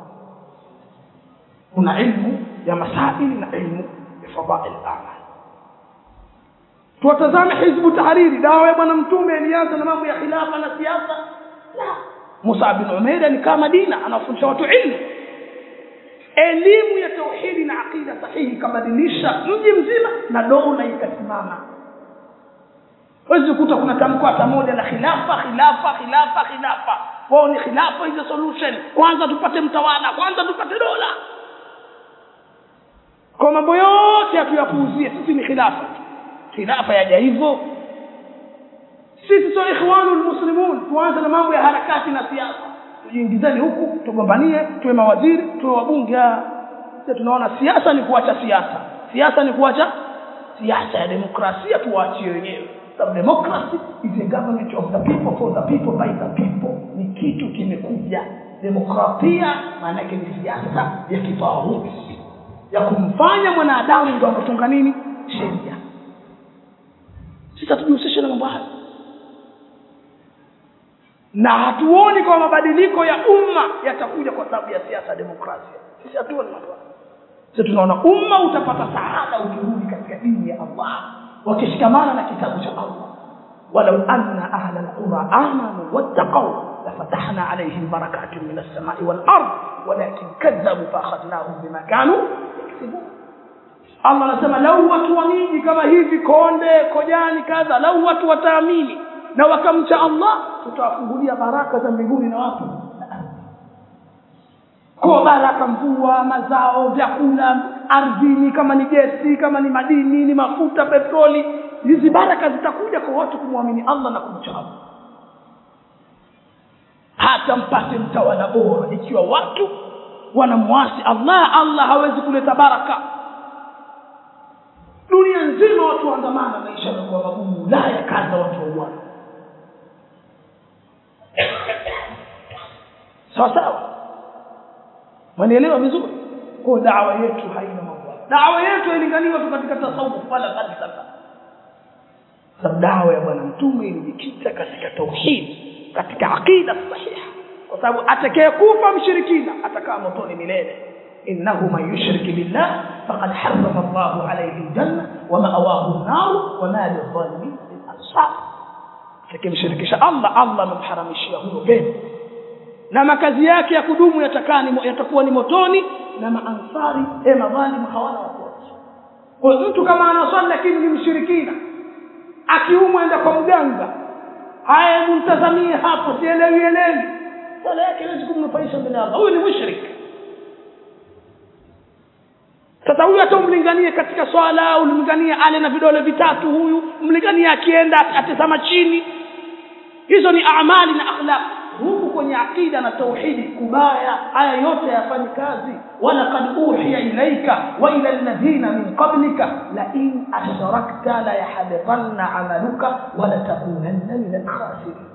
kuna ilmu ya masaili na ilmu ya fadhail al-a'mal tuwatazame hizbu tahariri dawa ya bwana mtume ilianza na mambo ya khilafa na siasa. Musa bin umeir nikaa Madina anawafundisha watu ilmu. Elimu ya tauhidi na aqida sahihi ikabadilisha mji mzima na dola ikasimama. Wezi kuta kuna tamko hata moja la khilafa khilafa khilafa khilafa. Wao ni khilafa the solution. Kwanza tupate mtawala kwanza tupate dola. Kwa mambo yote hatuyapuuzie sisi ni khilafa khilafa yaja hivyo sisi sio ikhwanu muslimun tuanze na mambo ya harakati na siasa. Tujiingizeni huku tugombanie tuwe mawaziri tuwe wabunge. Sisi tunaona siasa ni kuacha siasa. Siasa ni kuacha siasa ya demokrasia tuwaachie wenyewe. Sababu democracy is a government of the people for the people by the people. Ni kitu kimekuja. Demokrasia maana yake ni siasa ya kitawuti ya kumfanya mwanadamu ndio akatunga nini? Sheria sisi tujihusishe na mambo hayo na hatuoni kwa mabadiliko ya umma yatakuja kwa sababu ya siasa demokrasia sisi hatuoni mambo sisi tunaona umma utapata saada ukirudi katika dini ya Allah wakishikamana na kitabu cha Allah walau anna ahla alqura amanu wattaqaw min as-sama'i wal ard walakin kadzabu fa akhadnahum bima kanu yaksibun Allah anasema lau watu wa miji kama hivi konde kojani kadha lau watu wataamini na wakamcha Allah tutawafungulia baraka za mbinguni na watu. Kwa baraka mvua mazao vyakula ardhini kama ni gesi kama ni madini ni mafuta petroli hizi baraka zitakuja kwa watu kumwamini Allah na kumcha Allah. Hata mpate mtawala bora ikiwa watu wanamwasi Allah Allah hawezi kuleta baraka dunia nzima watu waandamana maisha yanakuwa magumu. Ulaya kaza watu wa Bwana sawa sawa. Mwanielewa vizuri? Kwa dawa yetu haina mambo dawa yetu ilinganiwa tu katika tasawuf wala falsafa. Sababu dawa ya bwana mtume ilijikita katika tauhid katika aqida sahiha. Kwa sababu atakayekufa mshirikina atakaa motoni milele إنه من يشرك بالله فقد حرم الله عليه الجنة ومأواه النار وما للظالمين من أنصار. لكن شركش الله الله من حرم الشيخ ه به نما كزياك يا قدوم يا تكاني نما أ موتوني ص ا ر ي مظالم خوانا وقوت وانت كما نصل لكن للمشركين أكيوم ك ي و م ا لكم هاي منتظمي هاطس يا ليل يا ليل ولكن ا ج ك م ن ف من الله هو المشرك sasa huyu hata umlinganie katika swala umlinganie ale na vidole vitatu huyu umlinganie akienda atazama chini. Hizo ni amali na akhlaq. Huku kwenye akida na tauhidi kubaya haya yote yafanyi kazi. Wala kad uhiya ilaika wa ila alladhina min qablika la in ashrakta la yahbatanna amaluka wa la takunanna min alkhasirin.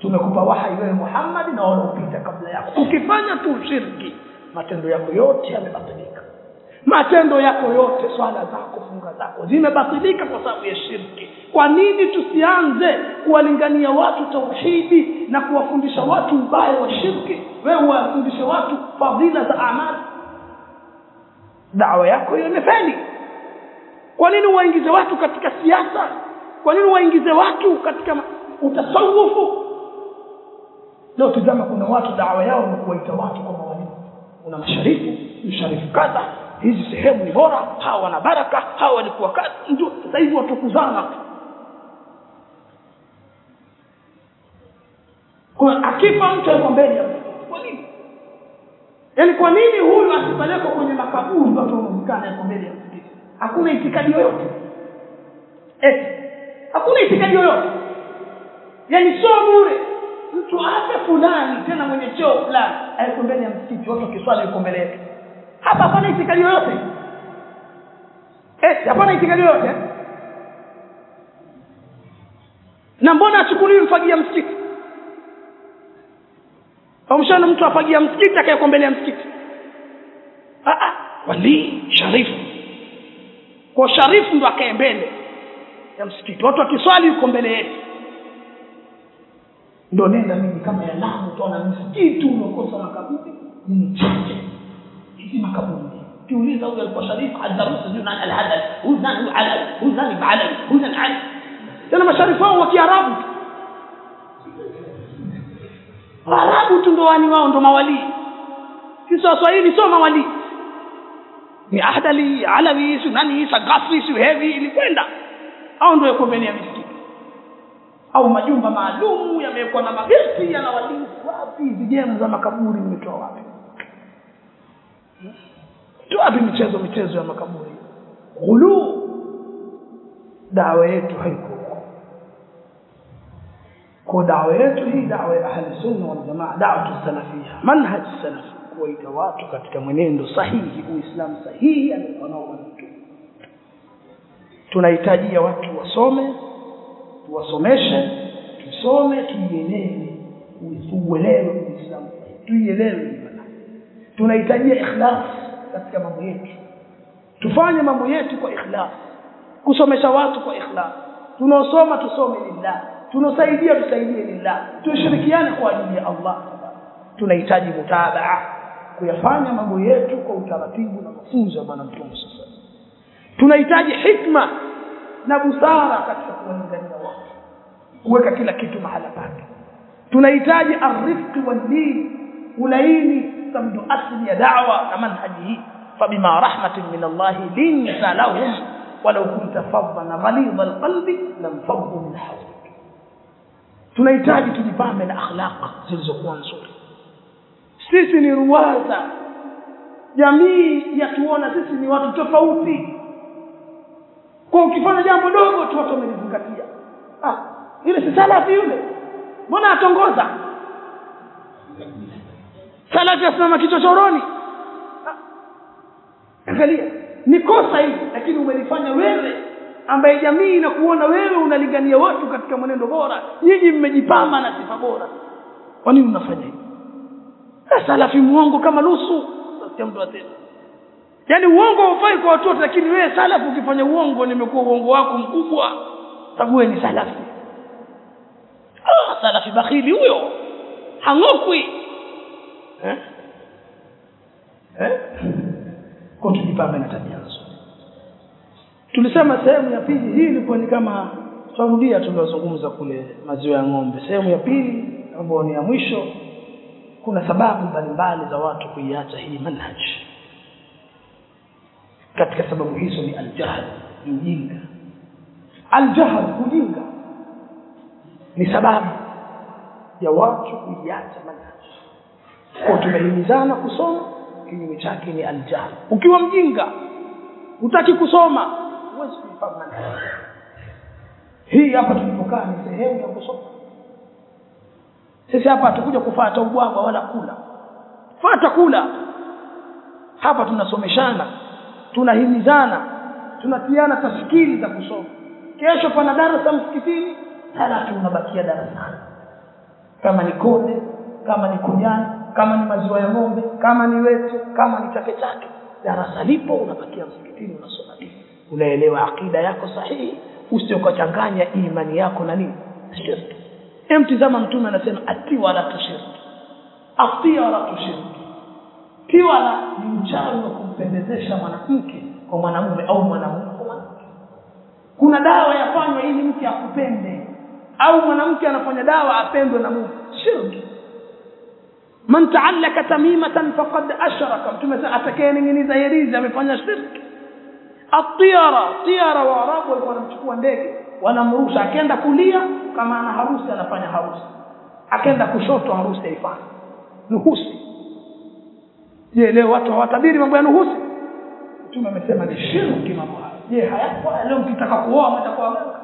Tumekupa wahai wewe Muhammad na wale upita kabla yako. Ukifanya tu shirki matendo yako yote yamebatilika matendo yako yote swala zako funga zako zimebatilika kwa sababu ya shirki. Kwa nini tusianze kuwalingania watu tauhidi na kuwafundisha watu ubaya wa shirki? Wewe uwafundishe watu fadhila za amali. Dawa yako hiyo imefeli kwa nini waingize watu katika siasa? Kwa nini waingize watu katika utasawufu? Leo tizama kuna watu dawa yao ni kuwaita watu kwa mawalimu una masharifu msharifu kadha hizi sehemu ni bora hawa wana baraka hawa walikuwa kazi ndio sasa hivi watukuzana kwa akifa mtu yuko mbele ya kwa nini? Yaani kwa nini huyu asipelekwe kwenye makaburi watu wanaonekana yuko mbele ya msikiti hakuna itikadi yoyote. Eti hakuna itikadi yoyote. Yani sio bure. Mtu afe fulani tena mwenye cheo fulani ayuko mbele ya msikiti watu wakiswali yuko mbele yetu hapa hapana itikadi yoyote. Eti hapana itikadi yoyote. Na mbona achukuliwi mfagia msikiti? Amshana mshana mtu afagia msikiti akaekwa mbele ya msikiti? Ah ah walii sharifu. Kwa sharifu ndo akae mbele ya msikiti. Watu wakiswali yuko mbele yetu. Ndo nenda mimi kama ya Lamu utaona msikiti umekosa makaburi ni mchache hizi makaburi ukiuliza huyu alikuwa sharifu hadarusi juu nani alhadal huyu alal huyu nani nani tena masharifu wao wa Kiarabu Waarabu tu ndo wani wao ndo mawali sisi Waswahili sio mawalii ni ahdali alawi sunani sagafi si hevi ilikwenda au ndio yako mbele ya misikiti au majumba maalumu yamewekwa na magesti yana walinzi wapi vijemu za makaburi mmetoa wapi wapi michezo michezo ya makaburi? Ghulu. Dawa yetu haiko kwa dawa yetu hii dawa ya ahli sunna wal jamaa dawa salafia manhaj salaf kuwaita watu katika mwenendo sahihi uislamu sahihi anaonao tunahitaji ya watu wasome tuwasomeshe tusome tuielewe uelewe uislamu. Tuielewe tunahitajia ikhlas katika mambo yetu tufanye mambo yetu kwa ikhlas kusomesha watu kwa ikhlas tunaosoma tusome lillah tunosaidia tusaidie lillah tushirikiane kwa ajili ya Allah tunahitaji mutabaa kuyafanya mambo yetu kwa utaratibu na mafunzo ya bwana mtume sasa tunahitaji hikma na busara katika kuwalingania watu kuweka kila kitu mahala pake tunahitaji arifqi wal-din ulaini samdu asli ya da'wa na manhaji hii. Fabima rahmatin min Allah linta lahum walau kunta faddan ghalidha alqalbi lam faddu min hawlik. Tunahitaji tujipambe na akhlaq zilizokuwa nzuri. Sisi ni ruwaza. Jamii yatuona sisi ni watu tofauti. Kwa ukifanya jambo dogo tu watu wamelizingatia ah ile si salafi yule? Mbona atongoza salafi asimama kichochoroni angalia ni kosa hili lakini umelifanya wewe ambaye jamii inakuona wewe unalingania watu katika mwenendo bora. Nyinyi mmejipamba na sifa bora. Kwa nini unafanya hivi salafi muongo kama nusu. Nasikia mtu atena yaani uongo haufai kwa watoto lakini wewe salafi ukifanya uongo nimekuwa uongo wako mkubwa. Sababu wewe ni salafi. Ah salafi bakhili huyo. Hangokwi eh? Eh? Kwa tujipambe na tabia nzuri tulisema sehemu ya pili hii ilikuwa ni kama tutarudia tuliozungumza kule maziwa ya ng'ombe. Sehemu ya pili ambayo ni ya mwisho kuna sababu mbalimbali za watu kuiacha hii manhaj. Katika sababu hizo ni aljahl ujinga. Aljahl ujinga ni sababu ya watu kuiacha manhaj kwa tumehimizana kusoma kinyume chake ni aljahl ukiwa mjinga utaki kusoma huwezi kuifahamu hii hapa tulipokaa ni sehemu ya kusoma. Sisi hapa hatukuja kufuata ubwabwa wala kula. Fata kula. Hapa tunasomeshana tunahimizana tunatiana tafsiri za kusoma. Kesho pana darasa msikitini halafu unabakia darasani. Kama ni kode kama ni kunyani kama ni maziwa ya ng'ombe kama ni wetu kama ni chake chake darasa lipo unabakia msikitini unasoma dini. Unaelewa akida yako sahihi usiokachanganya imani yako na nini? Shirki. Emtizama mtume anasema ati wala tushiriki. Atia wala tushiriki. Tiwala ni mchawi wa kumpendezesha mwanamke kwa mwanamume au mwanamume kwa mwanamke. Kuna dawa yafanywa ili mke akupende. Au mwanamke anafanya dawa apendwe na mume shirki man taallaka tamimatan faqad ashraka. Mtume atakayening'iniza herizi amefanya shirki. Atiara tiara wa arabu walikuwa wanamchukua ndege wanamrusha. Akenda kulia kama ana harusi anafanya harusi. Akenda kushoto harusi haifanya nuhusi. Je leo watu hawatabiri mambo ya nuhusi? Mtume amesema ni shirki mambo haya je hayapo leo mkitaka kuoa mtakuwa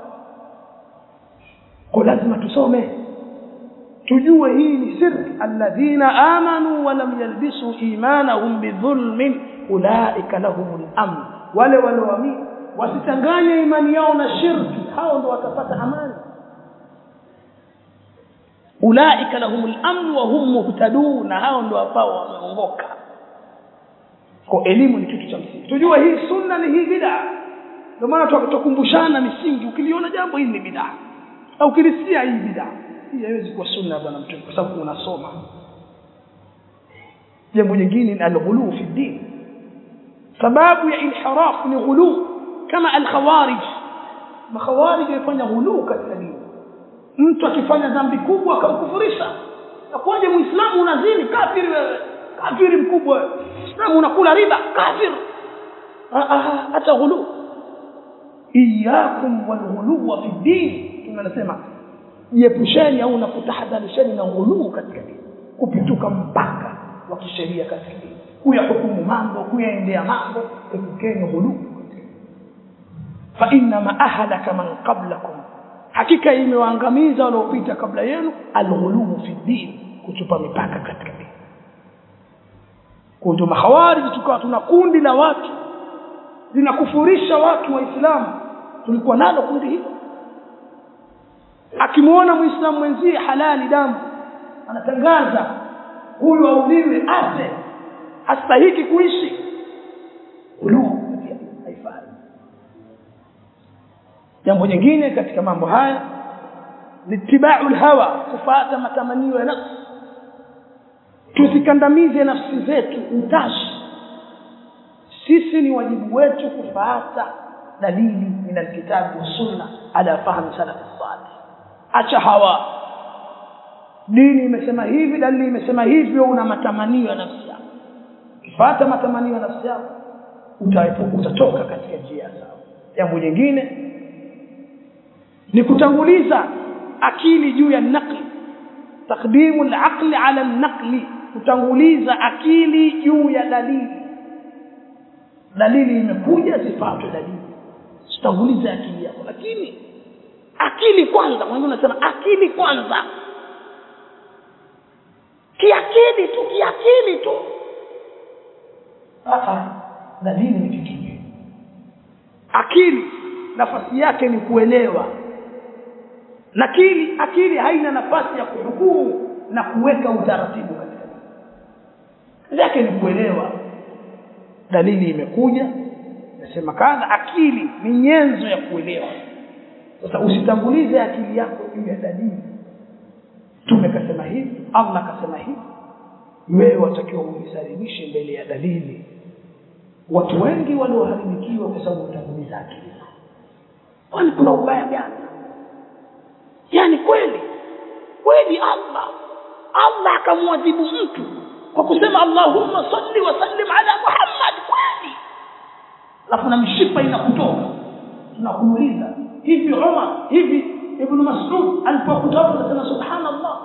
kwa lazima tusome tujue hii ni sirri alladhina amanu wa lam yalbisu imanahum bidhulmin ulaika lahumul amn. Wale walioamini wasichanganye imani yao na shirki. Hao ndo watapata amani. Ulaika lahumul amn wa hum muhtadun. Hao ndo ambao wameongoka. Kwa elimu ni kitu cha msingi. Tujue hii sunna ni hii bid'a. Ndio maana tukumbushana misingi. Ukiliona jambo hili ni bid'a. Au ukilisikia hii bid'a hii haiwezi kuwa sunna bwana mtume kwa sababu unasoma. Jambo jingine ni al-ghulu fi din. Sababu ya inhiraf ni ghulu kama alkhawarij. Makhawarij wafanya ghulu katika dini. Mtu akifanya dhambi kubwa akamkufurisha akwaje muislamu unazini? Kafiri wewe. Kafiri mkubwa muislamu unakula riba? Kafir. Hata ghulu. Iyakum wal fi din. Tunasema jiepusheni au na kutahadharisheni na ghuluu katika dini. Kupituka mpaka wa kisheria katika dini. Kuyahukumu mambo kuyaendea mambo epukeni ghuluu fa inna ma ahlaka man qablakum. Hakika imewaangamiza waliopita kabla yenu alghuluu fi dini kuchupa mipaka katika dini. Kundi mahawariji tukawa tuna kundi la watu linakufurisha watu waislamu tulikuwa nalo kundi hilo akimwona muislamu mwenzie halali damu anatangaza huyu auliwe ase hastahiki kuishi. Uluhu haifai. Jambo jingine katika mambo haya ni tibau hawa kufuata matamanio ya nafsi. Tusikandamize nafsi zetu utashi. Sisi ni wajibu wetu kufuata dalili min alkitabu wassunna ala fahmi salaf acha hawa. Dini imesema hivi dalili imesema hivyo una matamanio ya nafsi yako. Ukipata matamanio ya nafsi yako utatoka katika njia sawa. Jambo jingine ni kutanguliza akili juu ya naqli. Taqdimu al-aqli ala an-naqli kutanguliza akili juu ya dalili. Dalili imekuja sifatwe dalili. Sitanguliza akili yako lakini akili kwanza. Mwingine unasema akili kwanza. Kiakili tu kiakili tu. Sasa dalili ni kitu akili nafasi yake ni kuelewa. Nakili akili haina nafasi ya kuhukumu na kuweka utaratibu katika yake ni kuelewa. Dalili imekuja nasema kadha. Akili ni nyenzo ya kuelewa sasa usitangulize akili yako juu ya dalili. Tume kasema hivi Allah kasema hivi wewe watakiwa uisalimishe mbele ya dalili. Watu wengi walioharibikiwa kwa sababu utanguliza akili kwani kuna ubaya gani? Yani kweli kweli Allah Allah akamwadhibu mtu kwa kusema Allahumma salli wa sallim ala Muhammad kweli. Alafu na mishipa inakutoka. Tunakuuliza hivi Umar hivi Ibn Mas'ud alipokutoka akasema subhanallah.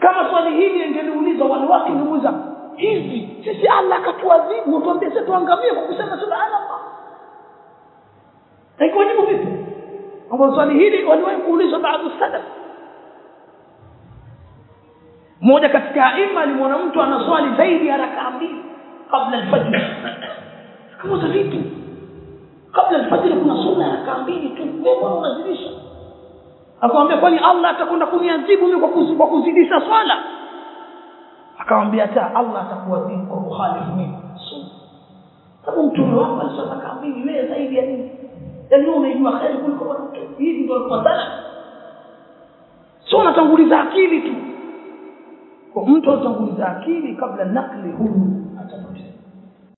Kama swali hili ingeliuliza wale wake nimuuliza hivi sisi Allah akatuadhibu tuambie sisi tuangamie kwa kusema subhanallah? Haiko jibu vipi? Ambao swali hili waliwahi kuulizwa baadhi salaf. Mmoja katika aima alimwona mtu anaswali zaidi ya rakaa mbili kabla alfajr. Kama vipi kabla alfajiri kuna sunna ya rakaa mbili tu mbona unazidisha. Akamwambia kwani Allah atakwenda kuniadhibu mimi kwa kuzidisha swala? Akamwambia hata Allah atakuadhibu kwa kuhalifu mimi. Sababu mtume wako alisoma rakaa mbili wewe zaidi ya nini? Yaani wewe unaijua kheri kuliko bwana hivi ndio alikuwa sana. Sio unatanguliza akili tu. Kwa mtu anatanguliza akili kabla nakli huyu atapotea